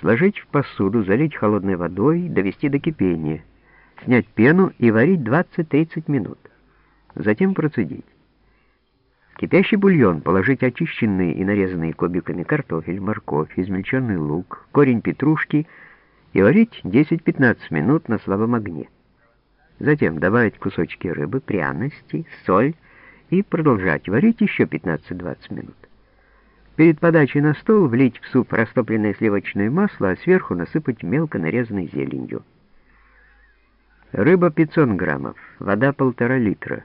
Сложить в посуду, залить холодной водой, довести до кипения, снять пену и варить 20-30 минут. Затем процедить. В кипящий бульон положить очищенные и нарезанные кубиками картофель, морковь, измельченный лук, корень петрушки и варить 10-15 минут на слабом огне. Затем добавить кусочки рыбы, пряности, соль и продолжать варить еще 15-20 минут. Перед подачей на стол влить в суп растопленное сливочное масло, а сверху насыпать мелко нарезанной зеленью. Рыба 500 граммов, вода полтора литра,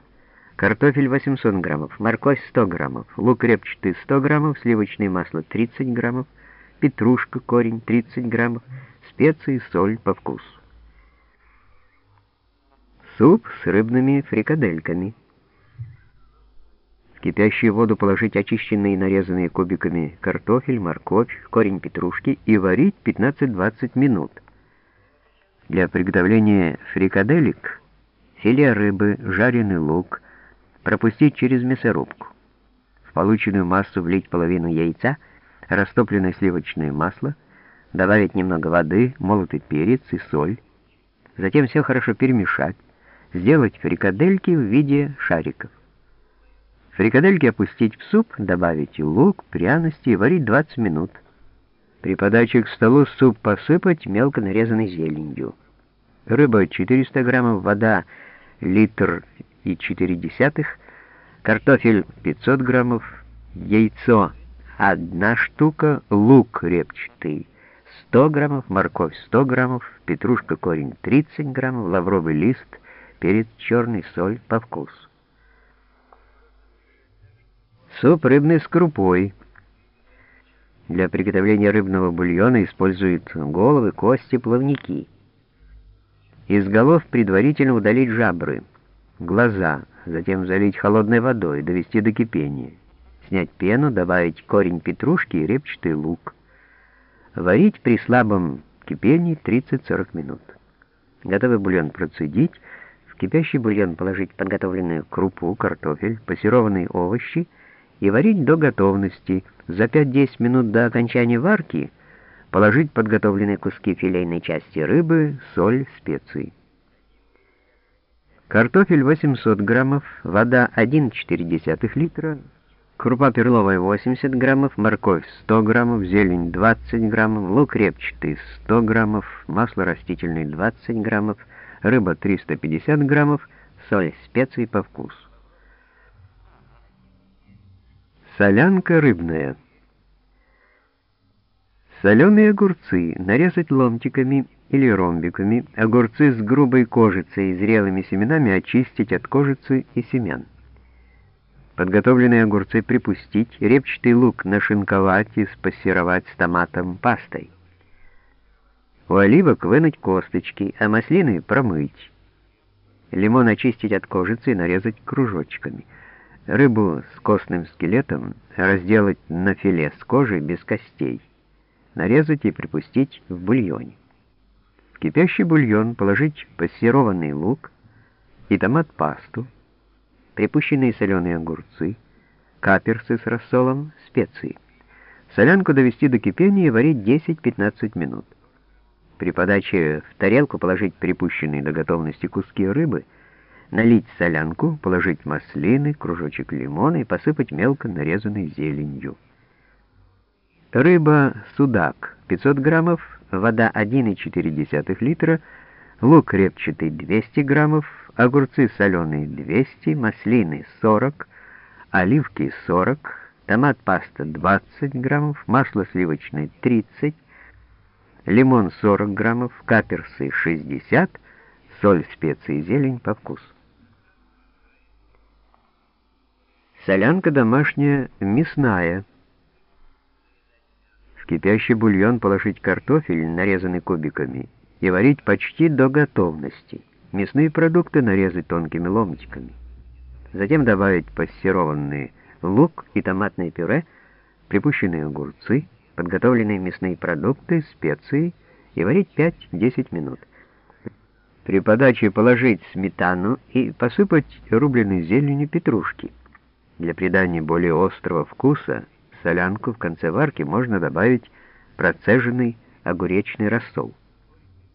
картофель 800 граммов, морковь 100 граммов, лук репчатый 100 граммов, сливочное масло 30 граммов, петрушка, корень 30 граммов, специи, соль по вкусу. Суп с рыбными фрикадельками. Кипящую воду положить очищенные и нарезанные кубиками картофель, морковь, корень петрушки и варить 15-20 минут. Для приготовления фрикаделек филе рыбы, жареный лук пропустить через мясорубку. В полученную массу влить половину яйца, растопленное сливочное масло, добавить немного воды, молотый перец и соль. Затем все хорошо перемешать, сделать фрикадельки в виде шариков. Фрикадельки опустить в суп, добавить лук, пряности и варить 20 минут. При подаче к столу суп посыпать мелко нарезанной зеленью. Рыба 400 граммов, вода литр и 4 десятых, картофель 500 граммов, яйцо одна штука, лук репчатый 100 граммов, морковь 100 граммов, петрушка корень 30 граммов, лавровый лист, перец черный, соль по вкусу. Суп рыбный с крупой. Для приготовления рыбного бульона используют головы, кости, плавники. Из голов предварительно удалить жабры, глаза, затем залить холодной водой, довести до кипения. Снять пену, добавить корень петрушки и репчатый лук. Варить при слабом кипении 30-40 минут. Готовый бульон процедить, в кипящий бульон положить подготовленную крупу, картофель, пассерованные овощи и варить до готовности. За 5-10 минут до окончания варки положить подготовленные куски филейной части рыбы, соль, специи. Картофель 800 граммов, вода 1,4 литра, крупа перловая 80 граммов, морковь 100 граммов, зелень 20 граммов, лук репчатый 100 граммов, масло растительное 20 граммов, рыба 350 граммов, соль, специи по вкусу. Солянка рыбная. Соленые огурцы нарезать ломтиками или ромбиками, огурцы с грубой кожицей и зрелыми семенами очистить от кожицы и семян. Подготовленные огурцы припустить, репчатый лук нашинковать и спассеровать с томатом пастой. У оливок вынуть косточки, а маслины промыть. Лимон очистить от кожицы и нарезать кружочками. Рыбу с костным скелетом разделать на филе с кожей без костей нарезать и припустить в бульоне. В кипящий бульон положить пассерованный лук и томат-пасту, припущенные соленые огурцы, каперсы с рассолом, специи. Солянку довести до кипения и варить 10-15 минут. При подаче в тарелку положить припущенные до готовности куски рыбы, налить солянку, положить маслины, кружочек лимона и посыпать мелко нарезанной зеленью. Рыба судак 500 граммов, вода 1,4 литра, лук репчатый 200 граммов, огурцы соленые 200, маслины 40, оливки 40, томат-паста 20 граммов, масло сливочное 30, лимон 40 граммов, каперсы 60, соль, специи зелень по вкусу. Солянка домашняя мясная в кипящий бульон положить картофель, нарезанный кубиками, и варить почти до готовности. Мясные продукты нарезать тонкими ломтиками. Затем добавить пассерованный лук и томатное пюре, припущенные огурцы, подготовленные мясные продукты, специи и варить 5-10 минут. При подаче положить сметану и посыпать рубленой зеленью петрушки. Для придания более острого вкуса солянку в конце варки можно добавить процеженный огуречный рассол.